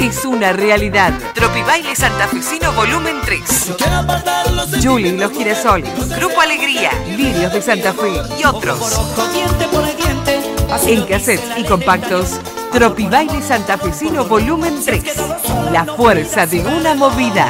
es una realidad. Tropibaile Santafesino Volumen 3. Julie y los girasoles. Grupo Alegría. Lirios de Santa Fe y otros. En cassettes y compactos. Tropibaile Santafesino Volumen 3. La fuerza de una movida.